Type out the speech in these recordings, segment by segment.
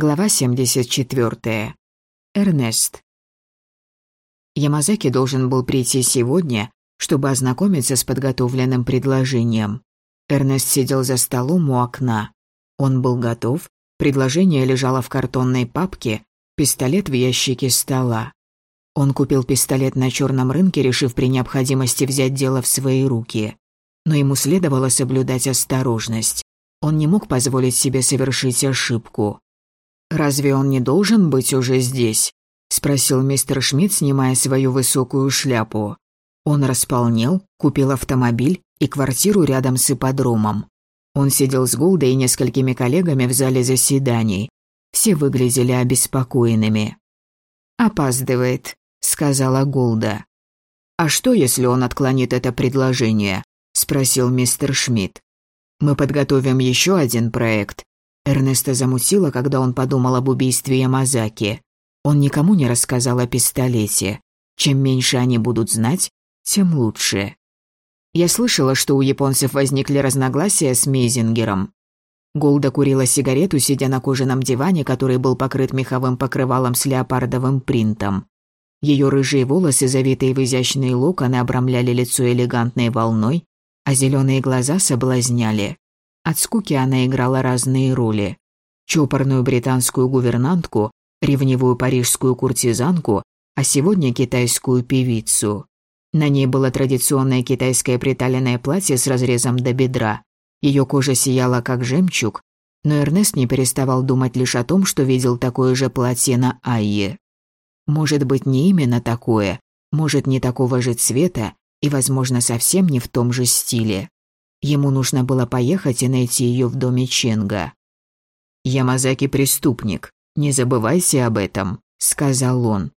Глава 74. Эрнест. Ямазаки должен был прийти сегодня, чтобы ознакомиться с подготовленным предложением. Эрнест сидел за столом у окна. Он был готов, предложение лежало в картонной папке, пистолет в ящике стола. Он купил пистолет на черном рынке, решив при необходимости взять дело в свои руки. Но ему следовало соблюдать осторожность. Он не мог позволить себе совершить ошибку. «Разве он не должен быть уже здесь?» — спросил мистер Шмидт, снимая свою высокую шляпу. Он располнел, купил автомобиль и квартиру рядом с ипподромом. Он сидел с Голдой и несколькими коллегами в зале заседаний. Все выглядели обеспокоенными. «Опаздывает», — сказала Голда. «А что, если он отклонит это предложение?» — спросил мистер Шмидт. «Мы подготовим еще один проект, Эрнеста замутило, когда он подумал об убийстве Ямазаки. Он никому не рассказал о пистолете. Чем меньше они будут знать, тем лучше. Я слышала, что у японцев возникли разногласия с Мейзингером. Голда курила сигарету, сидя на кожаном диване, который был покрыт меховым покрывалом с леопардовым принтом. Ее рыжие волосы, завитые в изящные локоны, обрамляли лицо элегантной волной, а зеленые глаза соблазняли. От скуки она играла разные роли. Чопорную британскую гувернантку, ревнивую парижскую куртизанку, а сегодня китайскую певицу. На ней было традиционное китайское приталенное платье с разрезом до бедра. Ее кожа сияла как жемчуг, но Эрнест не переставал думать лишь о том, что видел такое же платье на Айе. Может быть, не именно такое, может, не такого же цвета и, возможно, совсем не в том же стиле. Ему нужно было поехать и найти ее в доме Ченга. «Ямазаки преступник, не забывайся об этом», — сказал он.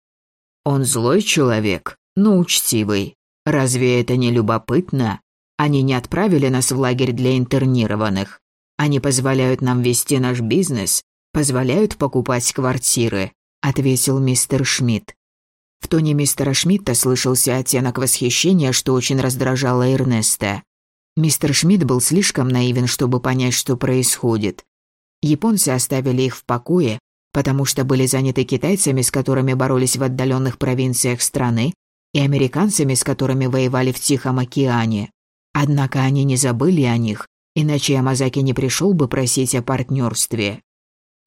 «Он злой человек, но учтивый. Разве это не любопытно? Они не отправили нас в лагерь для интернированных. Они позволяют нам вести наш бизнес, позволяют покупать квартиры», — ответил мистер Шмидт. В тоне мистера Шмидта слышался оттенок восхищения, что очень раздражало Эрнеста. Мистер Шмидт был слишком наивен, чтобы понять, что происходит. Японцы оставили их в покое, потому что были заняты китайцами, с которыми боролись в отдаленных провинциях страны, и американцами, с которыми воевали в Тихом океане. Однако они не забыли о них, иначе Ямазаки не пришел бы просить о партнерстве.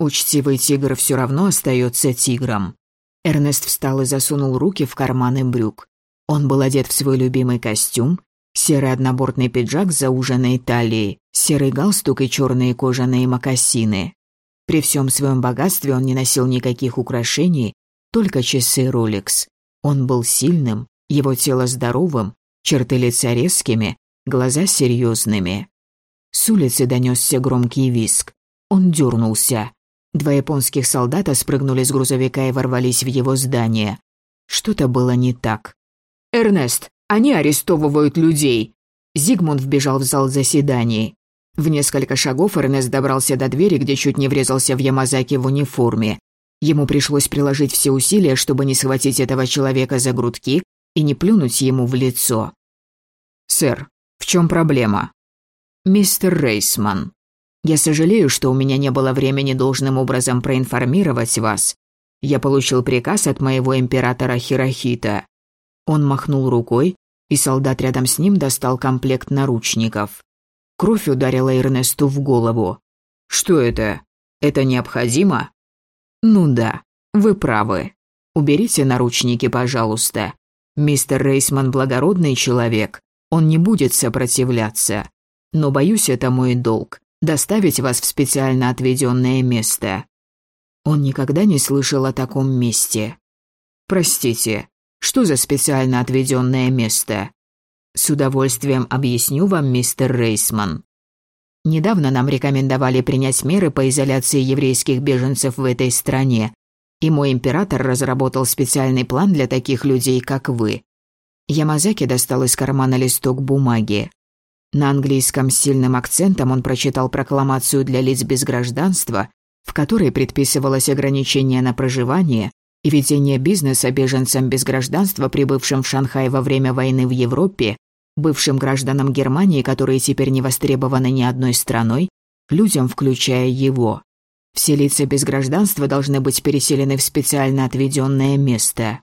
Учтивый тигр все равно остается тигром. Эрнест встал и засунул руки в карманы брюк. Он был одет в свой любимый костюм, Серый однобортный пиджак с зауженной талией, серый галстук и черные кожаные мокасины. При всем своем богатстве он не носил никаких украшений, только часы Rolex. Он был сильным, его тело здоровым, черты лица резкими, глаза серьезными. С улицы донесся громкий виск. Он дернулся. Два японских солдата спрыгнули с грузовика и ворвались в его здание. Что-то было не так. «Эрнест, они арестовывают людей!» Зигмунд вбежал в зал заседаний. В несколько шагов Эрнест добрался до двери, где чуть не врезался в Ямазаки в униформе. Ему пришлось приложить все усилия, чтобы не схватить этого человека за грудки и не плюнуть ему в лицо. «Сэр, в чем проблема?» «Мистер Рейсман, я сожалею, что у меня не было времени должным образом проинформировать вас. Я получил приказ от моего императора Хирохита. Он махнул рукой, и солдат рядом с ним достал комплект наручников. Кровь ударила Эрнесту в голову. «Что это? Это необходимо?» «Ну да, вы правы. Уберите наручники, пожалуйста. Мистер Рейсман благородный человек, он не будет сопротивляться. Но, боюсь, это мой долг – доставить вас в специально отведенное место». Он никогда не слышал о таком месте. «Простите, что за специально отведенное место? С удовольствием объясню вам, мистер Рейсман. Недавно нам рекомендовали принять меры по изоляции еврейских беженцев в этой стране, и мой император разработал специальный план для таких людей, как вы. Ямазаки достал из кармана листок бумаги. На английском с сильным акцентом он прочитал прокламацию для лиц без гражданства, в которой предписывалось ограничение на проживание, и ведение бизнеса беженцам без гражданства, прибывшим в Шанхай во время войны в Европе, бывшим гражданам Германии, которые теперь не востребованы ни одной страной, людям, включая его. Все лица без гражданства должны быть переселены в специально отведенное место.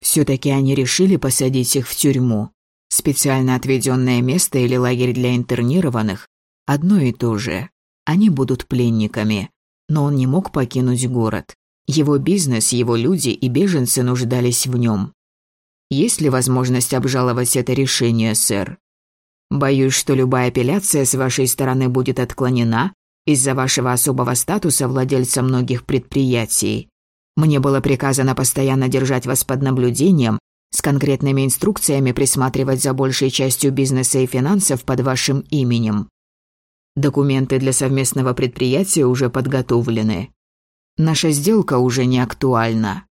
Все-таки они решили посадить их в тюрьму. Специально отведенное место или лагерь для интернированных – одно и то же. Они будут пленниками. Но он не мог покинуть город. Его бизнес, его люди и беженцы нуждались в нем. Есть ли возможность обжаловать это решение, сэр? Боюсь, что любая апелляция с вашей стороны будет отклонена из-за вашего особого статуса владельца многих предприятий. Мне было приказано постоянно держать вас под наблюдением, с конкретными инструкциями присматривать за большей частью бизнеса и финансов под вашим именем. Документы для совместного предприятия уже подготовлены. Наша сделка уже не актуальна.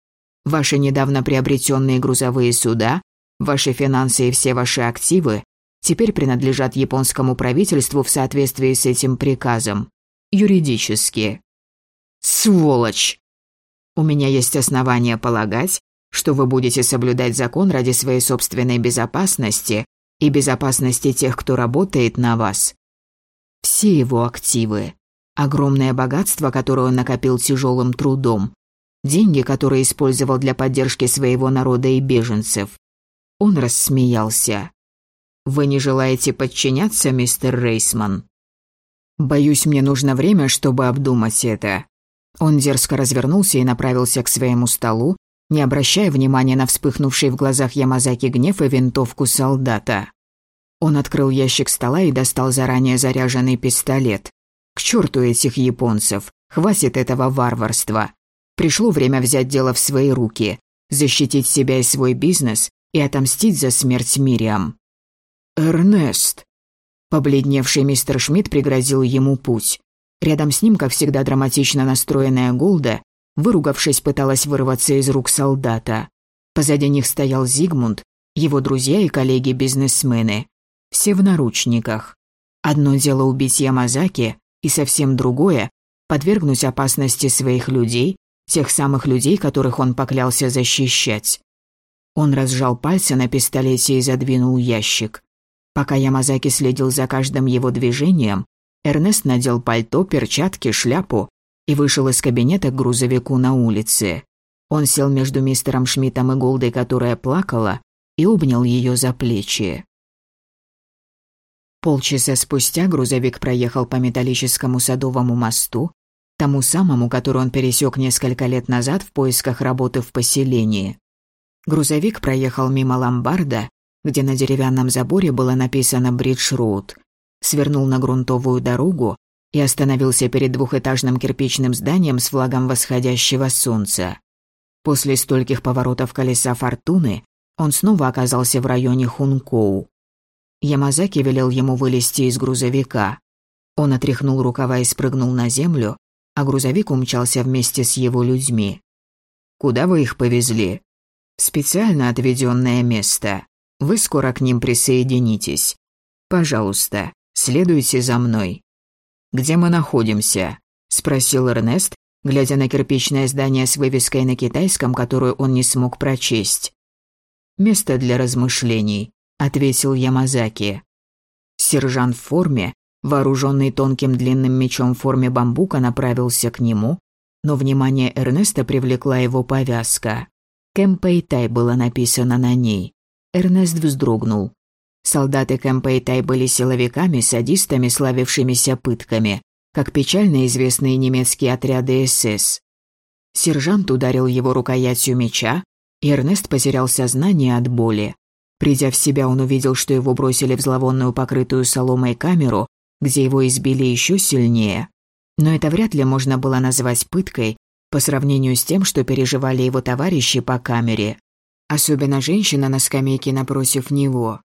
Ваши недавно приобретенные грузовые суда, ваши финансы и все ваши активы теперь принадлежат японскому правительству в соответствии с этим приказом. Юридически. Сволочь! У меня есть основания полагать, что вы будете соблюдать закон ради своей собственной безопасности и безопасности тех, кто работает на вас. Все его активы, огромное богатство, которое он накопил тяжелым трудом, деньги, которые использовал для поддержки своего народа и беженцев. Он рассмеялся. «Вы не желаете подчиняться, мистер Рейсман?» «Боюсь, мне нужно время, чтобы обдумать это. Он дерзко развернулся и направился к своему столу, не обращая внимания на вспыхнувший в глазах Ямазаки гнев и винтовку солдата. Он открыл ящик стола и достал заранее заряженный пистолет. К черту этих японцев, хватит этого варварства. Пришло время взять дело в свои руки, защитить себя и свой бизнес и отомстить за смерть Мириам. «Эрнест!» Побледневший мистер Шмидт пригрозил ему путь. Рядом с ним, как всегда драматично настроенная Голда, выругавшись, пыталась вырваться из рук солдата. Позади них стоял Зигмунд, его друзья и коллеги-бизнесмены. Все в наручниках. Одно дело убить Ямазаки, и совсем другое – подвергнуть опасности своих людей, тех самых людей, которых он поклялся защищать. Он разжал пальцы на пистолете и задвинул ящик. Пока Ямазаки следил за каждым его движением, Эрнест надел пальто, перчатки, шляпу и вышел из кабинета к грузовику на улице. Он сел между мистером Шмидтом и Голдой, которая плакала, и обнял ее за плечи. Полчаса спустя грузовик проехал по металлическому садовому мосту, тому самому, который он пересек несколько лет назад в поисках работы в поселении. Грузовик проехал мимо ломбарда, где на деревянном заборе было написано «Бридж-Роуд», свернул на грунтовую дорогу и остановился перед двухэтажным кирпичным зданием с флагом восходящего солнца. После стольких поворотов колеса фортуны он снова оказался в районе Хункоу. Ямазаки велел ему вылезти из грузовика. Он отряхнул рукава и спрыгнул на землю, а грузовик умчался вместе с его людьми. «Куда вы их повезли?» «В специально отведенное место. Вы скоро к ним присоединитесь. Пожалуйста, Следуйте за мной». «Где мы находимся?» – спросил Эрнест, глядя на кирпичное здание с вывеской на китайском, которую он не смог прочесть. «Место для размышлений», – ответил Ямазаки. Сержант в форме, вооруженный тонким длинным мечом в форме бамбука, направился к нему, но внимание Эрнеста привлекла его повязка. «Кэмпэй было написано на ней. Эрнест вздрогнул. Солдаты Кэмпэйтай были силовиками, садистами, славившимися пытками, как печально известные немецкие отряды СС. Сержант ударил его рукоятью меча, и Эрнест потерял сознание от боли. Придя в себя, он увидел, что его бросили в зловонную покрытую соломой камеру, где его избили еще сильнее. Но это вряд ли можно было назвать пыткой по сравнению с тем, что переживали его товарищи по камере. Особенно женщина на скамейке напротив него.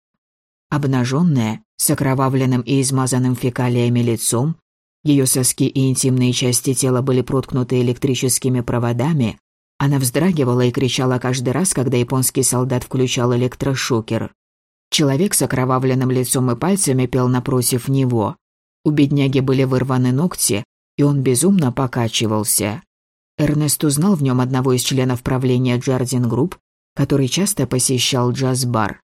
Обнаженная, с окровавленным и измазанным фекалиями лицом, ее соски и интимные части тела были проткнуты электрическими проводами, она вздрагивала и кричала каждый раз, когда японский солдат включал электрошокер. Человек с окровавленным лицом и пальцами пел напротив него. У бедняги были вырваны ногти, и он безумно покачивался. Эрнест узнал в нем одного из членов правления Джардин Групп, который часто посещал джаз-бар.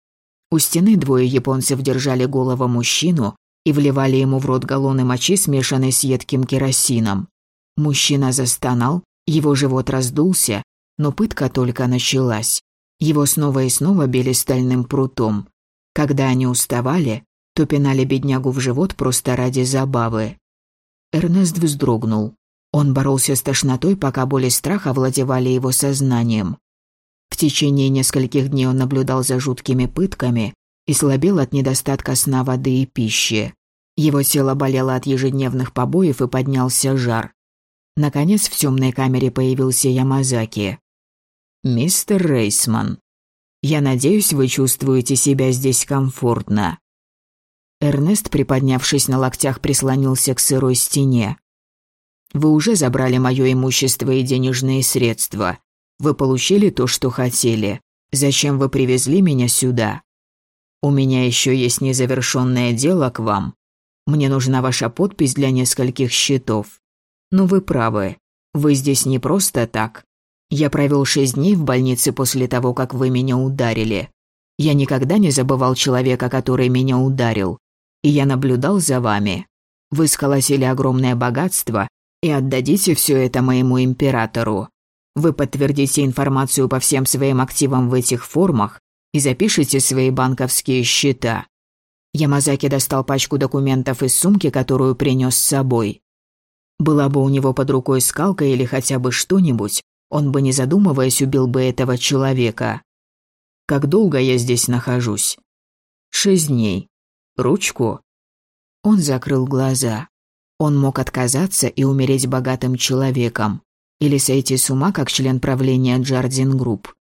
У стены двое японцев держали голову мужчину и вливали ему в рот галлоны мочи, смешанной с едким керосином. Мужчина застонал, его живот раздулся, но пытка только началась. Его снова и снова били стальным прутом. Когда они уставали, то пинали беднягу в живот просто ради забавы. Эрнест вздрогнул. Он боролся с тошнотой, пока боли страха овладевали его сознанием. В течение нескольких дней он наблюдал за жуткими пытками и слабел от недостатка сна, воды и пищи. Его тело болело от ежедневных побоев и поднялся жар. Наконец в темной камере появился Ямазаки. «Мистер Рейсман, я надеюсь, вы чувствуете себя здесь комфортно». Эрнест, приподнявшись на локтях, прислонился к сырой стене. «Вы уже забрали мое имущество и денежные средства. Вы получили то, что хотели. Зачем вы привезли меня сюда? У меня еще есть незавершенное дело к вам. Мне нужна ваша подпись для нескольких счетов. Но вы правы. Вы здесь не просто так. Я провел шесть дней в больнице после того, как вы меня ударили. Я никогда не забывал человека, который меня ударил. И я наблюдал за вами. Вы сколосили огромное богатство и отдадите все это моему императору. Вы подтвердите информацию по всем своим активам в этих формах и запишите свои банковские счета. Ямазаки достал пачку документов из сумки, которую принес с собой. Была бы у него под рукой скалка или хотя бы что-нибудь, он бы, не задумываясь, убил бы этого человека. Как долго я здесь нахожусь? Шесть дней. Ручку? Он закрыл глаза. Он мог отказаться и умереть богатым человеком. Или сойти с ума, как член правления Джардин Групп.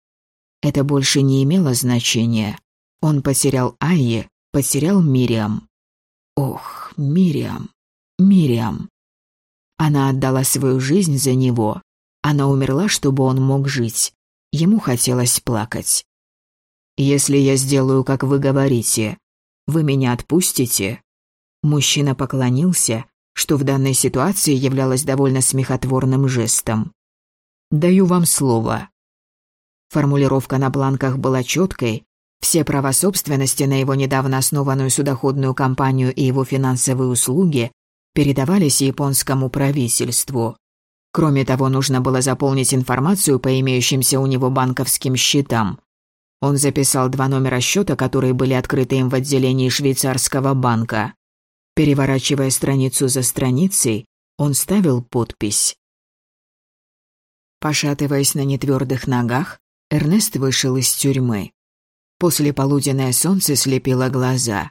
Это больше не имело значения. Он потерял Айе, потерял Мириам. Ох, Мириам, Мириам. Она отдала свою жизнь за него. Она умерла, чтобы он мог жить. Ему хотелось плакать. «Если я сделаю, как вы говорите, вы меня отпустите?» Мужчина поклонился, что в данной ситуации являлось довольно смехотворным жестом. «Даю вам слово». Формулировка на бланках была четкой, все права собственности на его недавно основанную судоходную компанию и его финансовые услуги передавались японскому правительству. Кроме того, нужно было заполнить информацию по имеющимся у него банковским счетам. Он записал два номера счета, которые были открыты им в отделении швейцарского банка. Переворачивая страницу за страницей, он ставил подпись. Пошатываясь на нетвердых ногах, Эрнест вышел из тюрьмы. После полуденное солнце слепило глаза.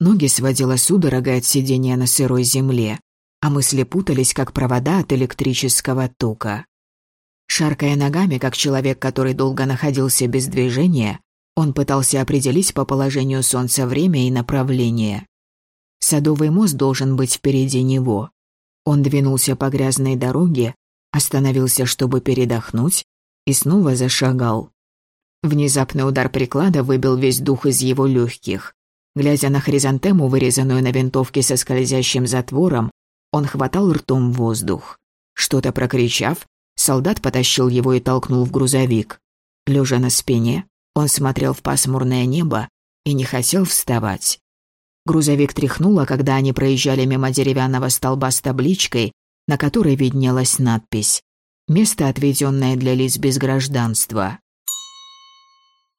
Ноги сводило судорога от сидения на сырой земле, а мысли путались, как провода от электрического тока. Шаркая ногами, как человек, который долго находился без движения, он пытался определить по положению солнца время и направление. Садовый мост должен быть впереди него. Он двинулся по грязной дороге, остановился, чтобы передохнуть, и снова зашагал. Внезапный удар приклада выбил весь дух из его легких. Глядя на хризантему, вырезанную на винтовке со скользящим затвором, он хватал ртом воздух. Что-то прокричав, солдат потащил его и толкнул в грузовик. Лежа на спине, он смотрел в пасмурное небо и не хотел вставать. Грузовик тряхнуло, когда они проезжали мимо деревянного столба с табличкой, на которой виднелась надпись «Место, отведенное для лиц без гражданства».